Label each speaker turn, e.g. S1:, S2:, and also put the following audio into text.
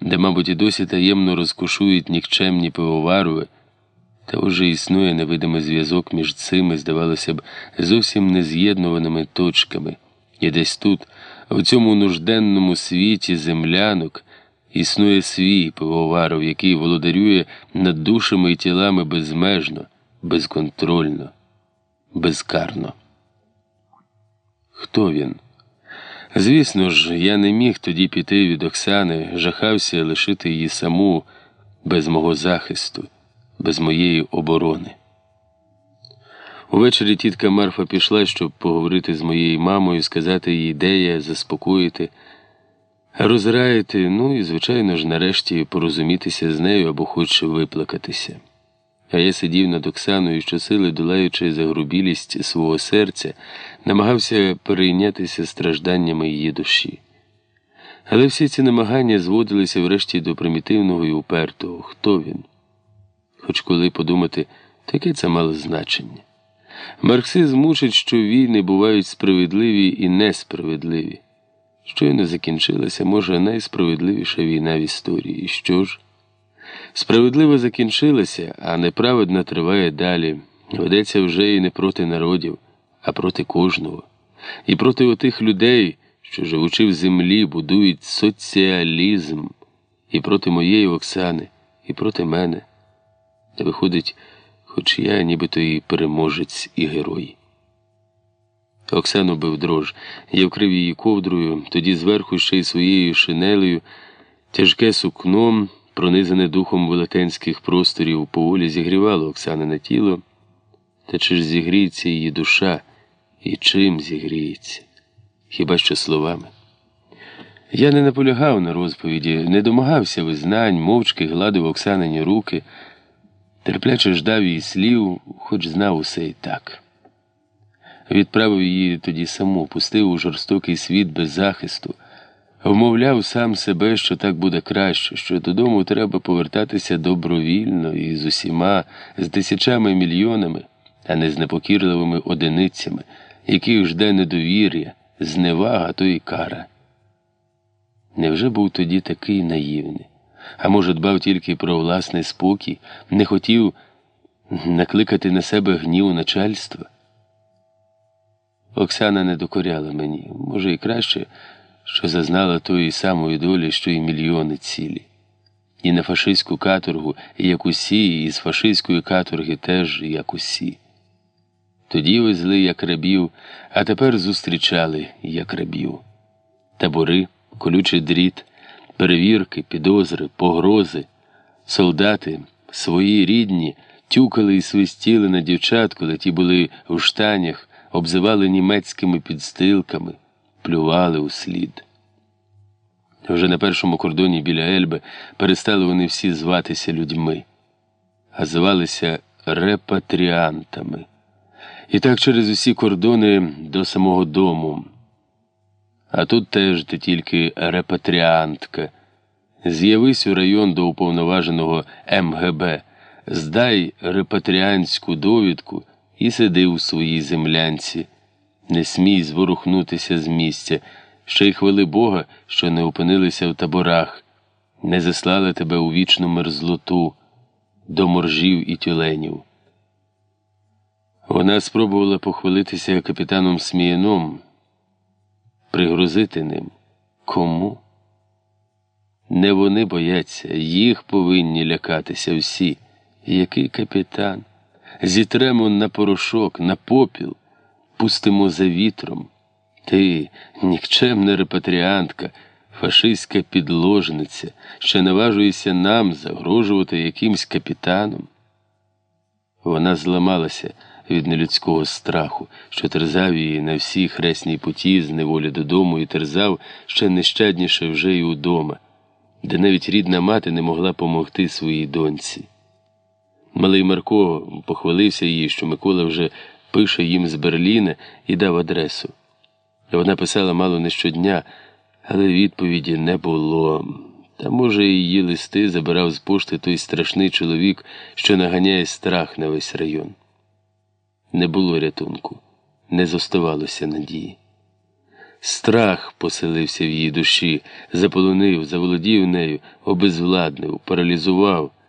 S1: де, мабуть, і досі таємно розкушують нікчемні пивоварови, та вже існує невидимий зв'язок між цими, здавалося б, зовсім нез'єднуваними точками. І десь тут, в цьому нужденному світі землянок, існує свій пивоваров, який володарює над душами і тілами безмежно, безконтрольно, безкарно. Хто він? Звісно ж, я не міг тоді піти від Оксани, жахався лишити її саму без мого захисту, без моєї оборони. Увечері тітка Марфа пішла, щоб поговорити з моєю мамою, сказати їй, де я, заспокоїти, розраїти, ну і, звичайно ж, нарешті порозумітися з нею або хоч виплакатися. А я сидів над Оксаною, щосили, долаючи загрубілість свого серця, намагався перейнятися стражданнями її душі. Але всі ці намагання зводилися врешті до примітивного і упертого хто він? Хоч коли подумати, таке це мало значення. Марксизм мучить, що війни бувають справедливі і несправедливі. Щойно закінчилася, може, найсправедливіша війна в історії. Що ж? Справедливо закінчилася, а неправедна триває далі. Ведеться вже і не проти народів, а проти кожного. І проти отих людей, що, живучи в землі, будують соціалізм, і проти моєї Оксани, і проти мене. Та виходить, хоч я нібито і переможець, і герой. Оксану бив дрож, я вкрив її ковдрою, тоді зверху ще й своєю шинелею, тяжке сукном пронизане духом велетенських просторів, поволі зігрівало Оксанине тіло, та чи ж зігріється її душа і чим зігріється? Хіба що словами? Я не наполягав на розповіді, не домагався визнань, мовчки гладив Оксанині руки, терпляче ждав її слів, хоч знав усе і так. Відправив її тоді саму, пустив у жорстокий світ без захисту. Вмовляв сам себе, що так буде краще, що додому треба повертатися добровільно і з усіма, з тисячами мільйонами, а не з непокірливими одиницями, яких жде недовір'я, зневага то і кара. Невже був тоді такий наївний? А може, дбав тільки про власний спокій, не хотів накликати на себе гнів начальства? Оксана не докоряла мені, може, і краще що зазнала тої самої долі, що й мільйони цілі. І на фашистську каторгу, як усі, і з фашистської каторги теж як усі. Тоді везли як рабів, а тепер зустрічали як рабів. Табори, колючий дріт, перевірки, підозри, погрози, солдати, свої рідні, тюкали і свистіли на дівчат, коли ті були в штанях, обзивали німецькими підстилками плювали у слід. Вже на першому кордоні біля Ельби перестали вони всі зватися людьми, а звалися репатріантами. І так через усі кордони до самого дому. А тут теж ти тільки репатріантка. З'явись у район до уповноваженого МГБ, здай репатріантську довідку і сиди у своїй землянці. Не смій зворухнутися з місця, ще й хвали Бога, що не опинилися в таборах, не заслали тебе у вічну мерзлоту до моржів і тюленів. Вона спробувала похвалитися капітаном Сміяном, пригрозити ним. Кому? Не вони бояться, їх повинні лякатися всі. Який капітан? Зітремо на порошок, на попіл пустимо за вітром. Ти, нікчемна репатріантка, фашистська підложниця, що наважуєшся нам загрожувати якимсь капітаном. Вона зламалася від нелюдського страху, що терзав її на всій хресній путі з неволі додому і терзав ще нещадніше вже й удома, де навіть рідна мати не могла помогти своїй доньці. Малий Марко похвалився їй, що Микола вже пише їм з Берліна і дав адресу. Вона писала мало не щодня, але відповіді не було. Та, може, її листи забирав з пошти той страшний чоловік, що наганяє страх на весь район. Не було рятунку, не зоставалося надії. Страх поселився в її душі, заполонив, заволодів нею, обезвладнив, паралізував.